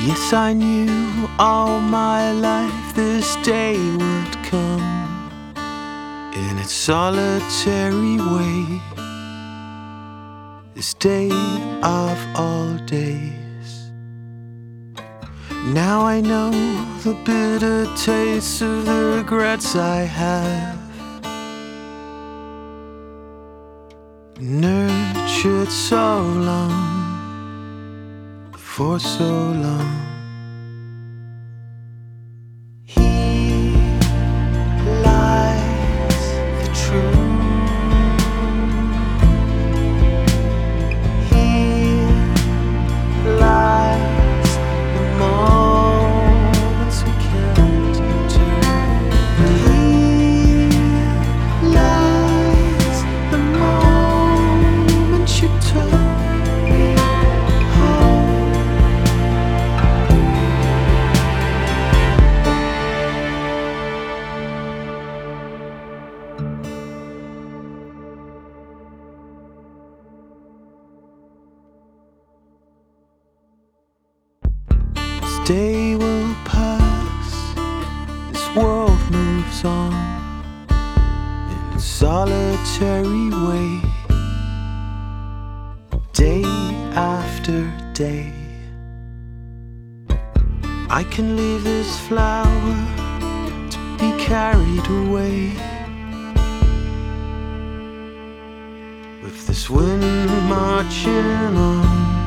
Yes, I knew all my life this day would come in its solitary way. This day of all days. Now I know the bitter taste of the regrets I have. Nurtured so long for so long. Day will pass, this world moves on in a solitary way, day after day. I can leave this flower to be carried away with this wind marching on.